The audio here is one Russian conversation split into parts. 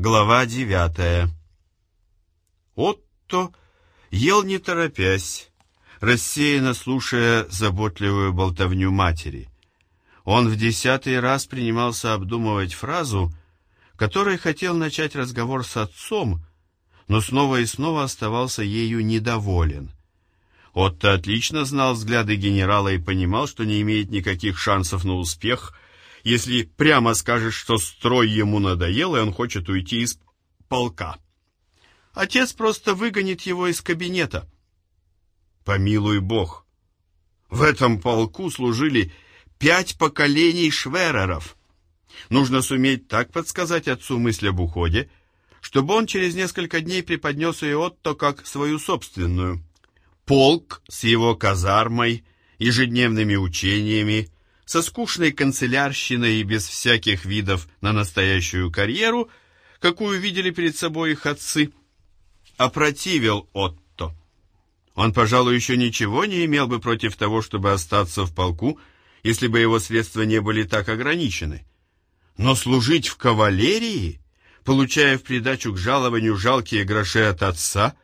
Глава девятая. Отто ел не торопясь, рассеянно слушая заботливую болтовню матери. Он в десятый раз принимался обдумывать фразу, которой хотел начать разговор с отцом, но снова и снова оставался ею недоволен. Отто отлично знал взгляды генерала и понимал, что не имеет никаких шансов на успех – если прямо скажет, что строй ему надоел, и он хочет уйти из полка. Отец просто выгонит его из кабинета. Помилуй бог. В этом полку служили пять поколений швереров. Нужно суметь так подсказать отцу мысль об уходе, чтобы он через несколько дней преподнес ее Отто как свою собственную. Полк с его казармой, ежедневными учениями, со скучной канцелярщиной и без всяких видов на настоящую карьеру, какую видели перед собой их отцы, опротивил Отто. Он, пожалуй, еще ничего не имел бы против того, чтобы остаться в полку, если бы его средства не были так ограничены. Но служить в кавалерии, получая в придачу к жалованию жалкие гроши от отца,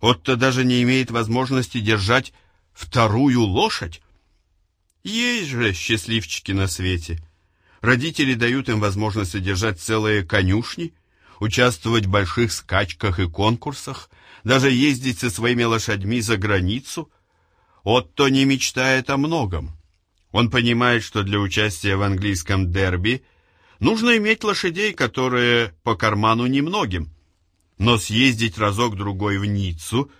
Отто даже не имеет возможности держать вторую лошадь. Есть же счастливчики на свете. Родители дают им возможность содержать целые конюшни, участвовать в больших скачках и конкурсах, даже ездить со своими лошадьми за границу. Отто не мечтает о многом. Он понимает, что для участия в английском дерби нужно иметь лошадей, которые по карману немногим. Но съездить разок-другой в Ниццу,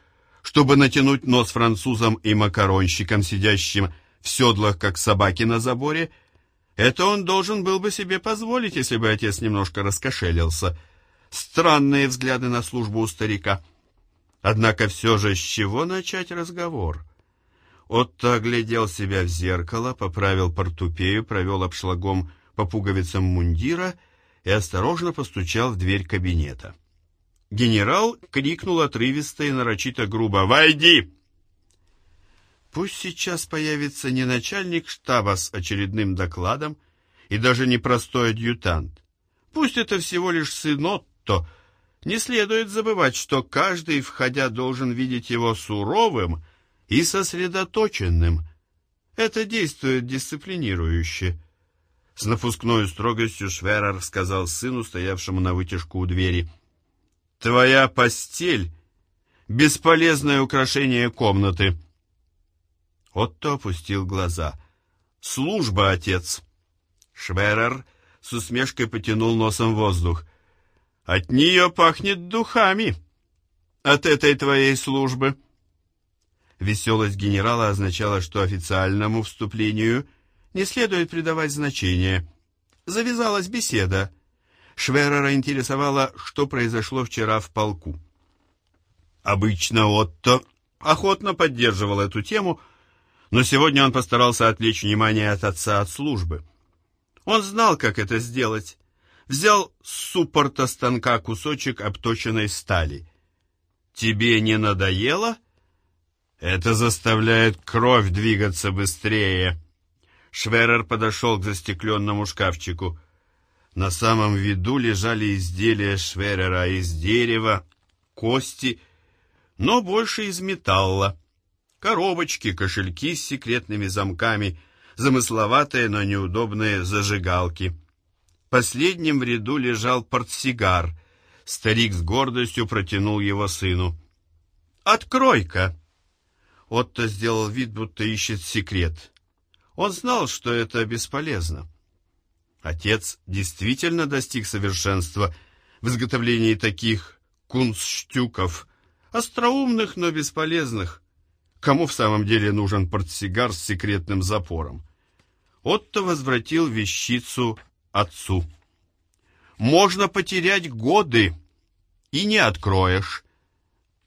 чтобы натянуть нос французам и макаронщикам, сидящим в седлах, как собаки на заборе, это он должен был бы себе позволить, если бы отец немножко раскошелился. Странные взгляды на службу у старика. Однако все же с чего начать разговор? Отто оглядел себя в зеркало, поправил портупею, провел обшлагом по пуговицам мундира и осторожно постучал в дверь кабинета. Генерал крикнул отрывисто и нарочито грубо «Войди!» Пусть сейчас появится не начальник штаба с очередным докладом и даже не простой адъютант. Пусть это всего лишь сын Отто. Не следует забывать, что каждый, входя, должен видеть его суровым и сосредоточенным. Это действует дисциплинирующе. С напускной строгостью Шверер сказал сыну, стоявшему на вытяжку у двери, «Твоя постель — бесполезное украшение комнаты». Отто опустил глаза. «Служба, отец!» Шверер с усмешкой потянул носом воздух. «От нее пахнет духами! От этой твоей службы!» Веселость генерала означала, что официальному вступлению не следует придавать значения. Завязалась беседа. Шверера интересовало, что произошло вчера в полку. Обычно Отто охотно поддерживал эту тему, но сегодня он постарался отвлечь внимание от отца от службы. Он знал, как это сделать. Взял с суппорта станка кусочек обточенной стали. «Тебе не надоело?» «Это заставляет кровь двигаться быстрее». Шверер подошел к застекленному шкафчику. На самом виду лежали изделия Шверера из дерева, кости, но больше из металла. Коробочки, кошельки с секретными замками, замысловатые, но неудобные зажигалки. Последним в ряду лежал портсигар. Старик с гордостью протянул его сыну. «Открой-ка!» Отто сделал вид, будто ищет секрет. Он знал, что это бесполезно. Отец действительно достиг совершенства в изготовлении таких кунстштюков, остроумных, но бесполезных, Кому в самом деле нужен портсигар с секретным запором? Отто возвратил вещицу отцу. Можно потерять годы, и не откроешь.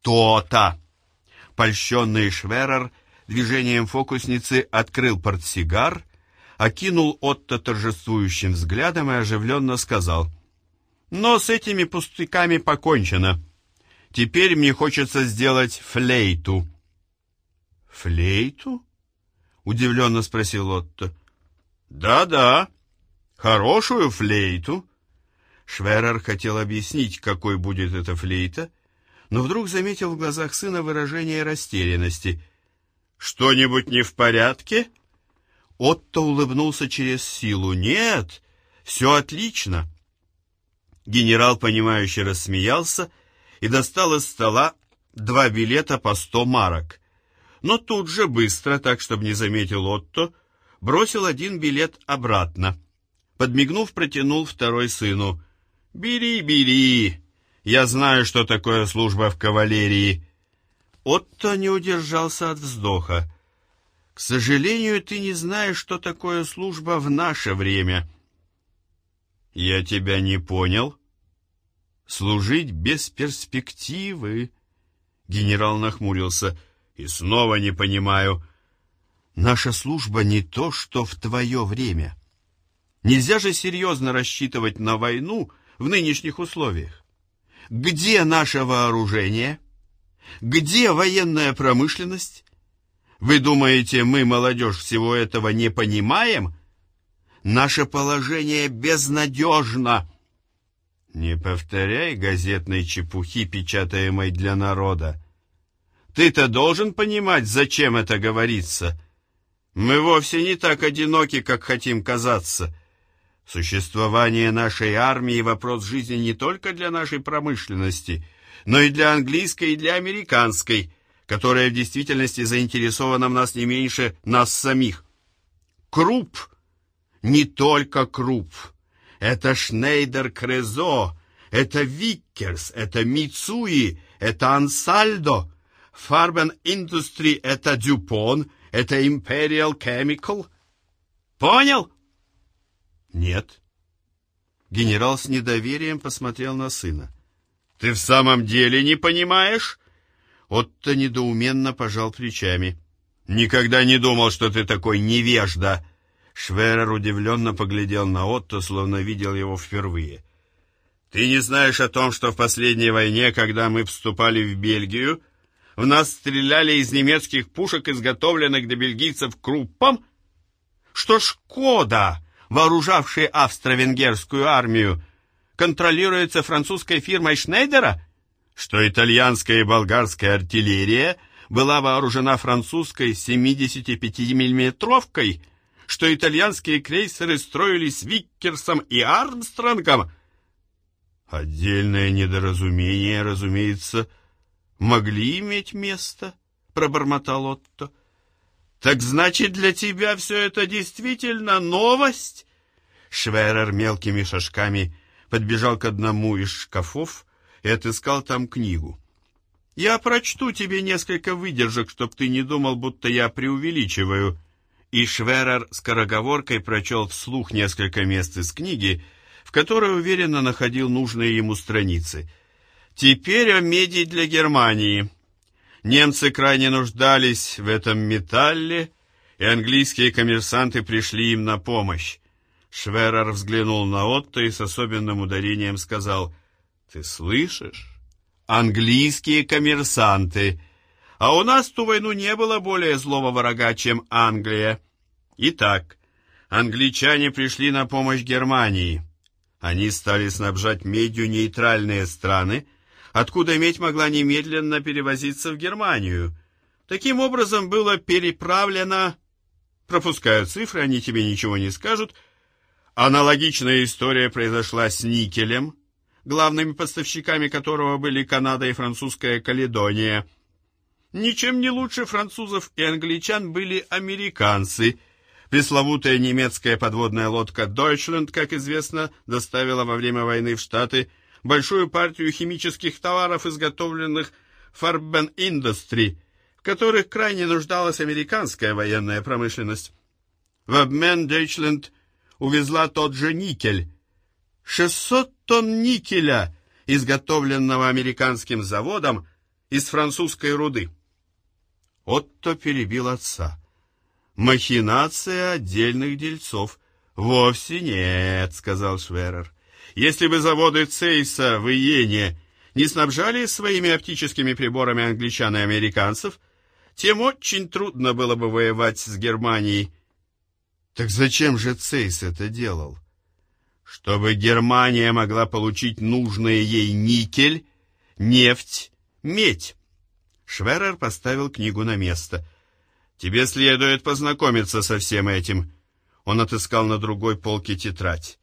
То-то! Польщенный Шверер движением фокусницы открыл портсигар, окинул Отто торжествующим взглядом и оживленно сказал. «Но с этими пустяками покончено. Теперь мне хочется сделать флейту». «Флейту?» — удивленно спросил Отто. «Да-да, хорошую флейту». Шверер хотел объяснить, какой будет эта флейта, но вдруг заметил в глазах сына выражение растерянности. «Что-нибудь не в порядке?» Отто улыбнулся через силу. «Нет, все отлично». Генерал, понимающе рассмеялся и достал из стола два билета по сто марок. Но тут же быстро, так чтобы не заметил Отто, бросил один билет обратно. Подмигнув, протянул второй сыну. «Бери, бери! Я знаю, что такое служба в кавалерии!» Отто не удержался от вздоха. «К сожалению, ты не знаешь, что такое служба в наше время». «Я тебя не понял», служить без перспективы. Генерал нахмурился. И снова не понимаю. Наша служба не то, что в твое время. Нельзя же серьезно рассчитывать на войну в нынешних условиях. Где наше вооружение? Где военная промышленность? Вы думаете, мы, молодежь, всего этого не понимаем? Наше положение безнадежно. Не повторяй газетной чепухи, печатаемой для народа. Ты-то должен понимать, зачем это говорится. Мы вовсе не так одиноки, как хотим казаться. Существование нашей армии — вопрос жизни не только для нашей промышленности, но и для английской и для американской, которая в действительности заинтересована в нас не меньше нас самих. Круп, не только круп — это Шнейдер Крезо, это Виккерс, это Мицуи, это Ансальдо, Фарбен Индустри — это Дюпон, это Империал Chemical. Понял? Нет. Генерал с недоверием посмотрел на сына. Ты в самом деле не понимаешь? Отто недоуменно пожал плечами. Никогда не думал, что ты такой невежда. Шверер удивленно поглядел на Отто, словно видел его впервые. «Ты не знаешь о том, что в последней войне, когда мы вступали в Бельгию, в нас стреляли из немецких пушек, изготовленных для бельгийцев круппом? Что Шкода, вооружавшая австро-венгерскую армию, контролируется французской фирмой Шнейдера? Что итальянская и болгарская артиллерия была вооружена французской 75-миллиметровкой — что итальянские крейсеры строились Виккерсом и Армстронгом. Отдельное недоразумение, разумеется, могли иметь место, пробормотал Отто. Так значит, для тебя все это действительно новость? Шверер мелкими шажками подбежал к одному из шкафов и отыскал там книгу. Я прочту тебе несколько выдержек, чтоб ты не думал, будто я преувеличиваю и Шверер скороговоркой прочел вслух несколько мест из книги, в которой уверенно находил нужные ему страницы. Теперь о меди для Германии. Немцы крайне нуждались в этом металле, и английские коммерсанты пришли им на помощь. Шверер взглянул на Отто и с особенным ударением сказал, «Ты слышишь? Английские коммерсанты!» А у нас ту войну не было более злого врага, чем Англия. Итак, англичане пришли на помощь Германии. Они стали снабжать медью нейтральные страны, откуда медь могла немедленно перевозиться в Германию. Таким образом было переправлено... Пропускаю цифры, они тебе ничего не скажут. Аналогичная история произошла с никелем, главными поставщиками которого были Канада и французская Каледония. Ничем не лучше французов и англичан были американцы – Пресловутая немецкая подводная лодка Deutschland, как известно, доставила во время войны в Штаты большую партию химических товаров, изготовленных Farben Industry, в которых крайне нуждалась американская военная промышленность. В обмен Deutschland увезла тот же никель. 600 тонн никеля, изготовленного американским заводом из французской руды. Отто перебил отца. Махинация отдельных дельцов. Вовсе нет, сказал Шверер. Если бы заводы Цейса в Иене не снабжали своими оптическими приборами англичан и американцев, тем очень трудно было бы воевать с Германией. Так зачем же Цейс это делал? чтобы Германия могла получить нужные ей никель, нефть, медь. Шверер поставил книгу на место. «Тебе следует познакомиться со всем этим». Он отыскал на другой полке тетрадь.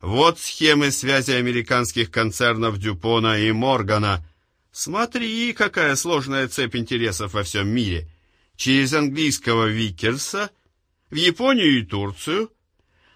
«Вот схемы связи американских концернов Дюпона и Моргана. Смотри, какая сложная цепь интересов во всем мире. Через английского Викерса, в Японию и Турцию.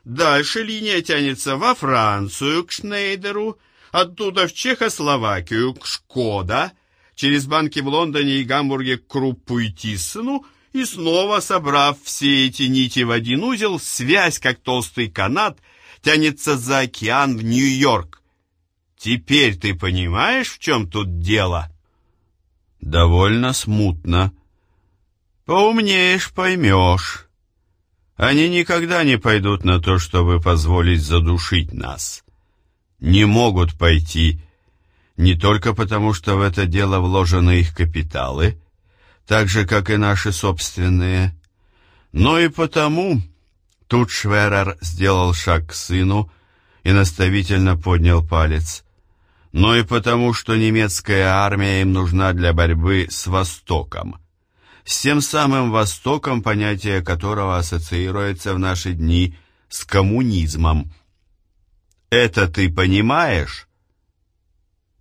Дальше линия тянется во Францию к Шнейдеру, оттуда в Чехословакию к Шкода, через банки в Лондоне и Гамбурге к Круппу и Тиссену, и снова, собрав все эти нити в один узел, связь, как толстый канат, тянется за океан в Нью-Йорк. Теперь ты понимаешь, в чем тут дело? Довольно смутно. Поумнеешь, поймешь. Они никогда не пойдут на то, чтобы позволить задушить нас. Не могут пойти, не только потому, что в это дело вложены их капиталы, так же, как и наши собственные, но и потому, тут Шверер сделал шаг к сыну и наставительно поднял палец, но и потому, что немецкая армия им нужна для борьбы с Востоком, с тем самым Востоком, понятие которого ассоциируется в наши дни с коммунизмом. Это ты понимаешь?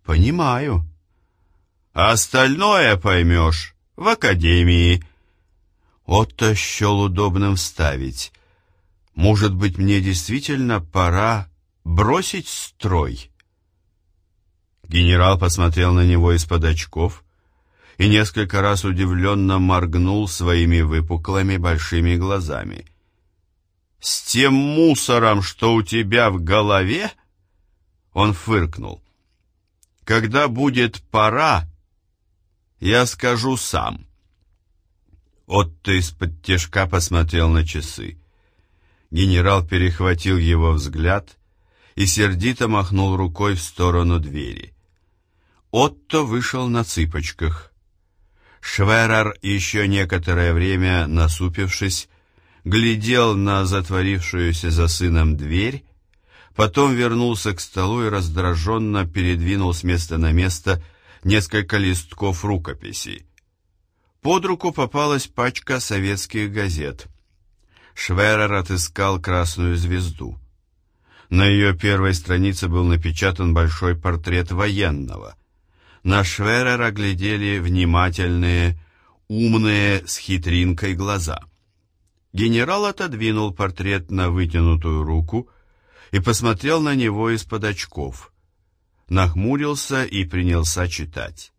Понимаю. А остальное поймешь в академии. Отто счел удобным вставить. Может быть, мне действительно пора бросить строй? Генерал посмотрел на него из-под очков и несколько раз удивленно моргнул своими выпуклыми большими глазами. «С тем мусором, что у тебя в голове?» Он фыркнул. Когда будет пора, я скажу сам. Отто из-под тяжка посмотрел на часы. Генерал перехватил его взгляд и сердито махнул рукой в сторону двери. Отто вышел на цыпочках. Шверер, еще некоторое время насупившись, глядел на затворившуюся за сыном дверь Потом вернулся к столу и раздраженно передвинул с места на место несколько листков рукописей. Под руку попалась пачка советских газет. Шверер отыскал красную звезду. На ее первой странице был напечатан большой портрет военного. На Шверера глядели внимательные, умные, с хитринкой глаза. Генерал отодвинул портрет на вытянутую руку и посмотрел на него из-под очков. Нахмурился и принялся читать.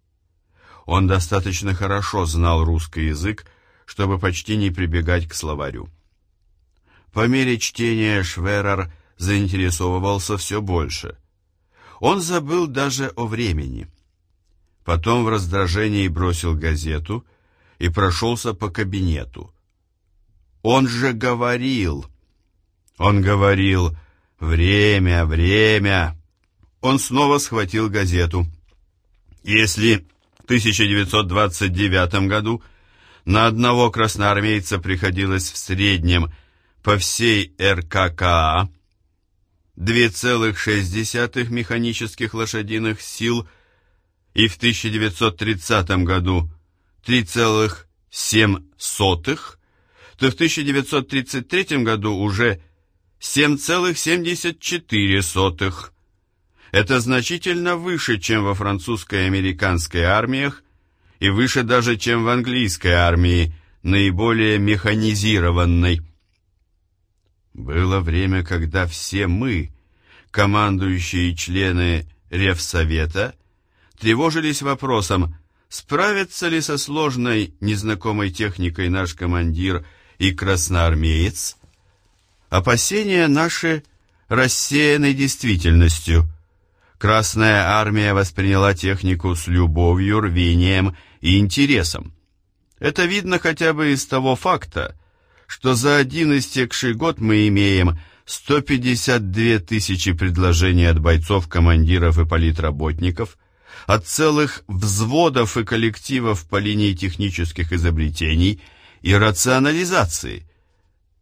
Он достаточно хорошо знал русский язык, чтобы почти не прибегать к словарю. По мере чтения Шверер заинтересовывался все больше. Он забыл даже о времени. Потом в раздражении бросил газету и прошелся по кабинету. Он же говорил... Он говорил, Время, время. Он снова схватил газету. Если в 1929 году на одного красноармейца приходилось в среднем по всей РККА 2,6 механических лошадиных сил и в 1930 году 3,7, то в 1933 году уже 7,74. Это значительно выше, чем во французской и американской армиях, и выше даже, чем в английской армии, наиболее механизированной. Было время, когда все мы, командующие члены Ревсовета, тревожились вопросом, справится ли со сложной незнакомой техникой наш командир и красноармеец, Опасения наши рассеяны действительностью. Красная армия восприняла технику с любовью, рвением и интересом. Это видно хотя бы из того факта, что за один истекший год мы имеем 152 тысячи предложений от бойцов, командиров и политработников, от целых взводов и коллективов по линии технических изобретений и рационализации –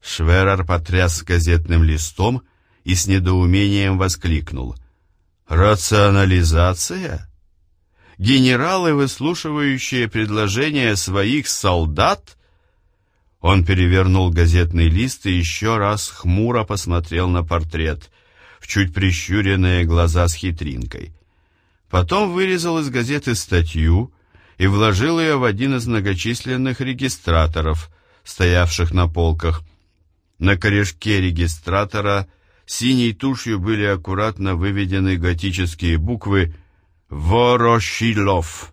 Шверер потряс газетным листом и с недоумением воскликнул. «Рационализация? Генералы, выслушивающие предложения своих солдат?» Он перевернул газетный лист и еще раз хмуро посмотрел на портрет, в чуть прищуренные глаза с хитринкой. Потом вырезал из газеты статью и вложил ее в один из многочисленных регистраторов, стоявших на полках. На корешке регистратора синей тушью были аккуратно выведены готические буквы «Ворошилов».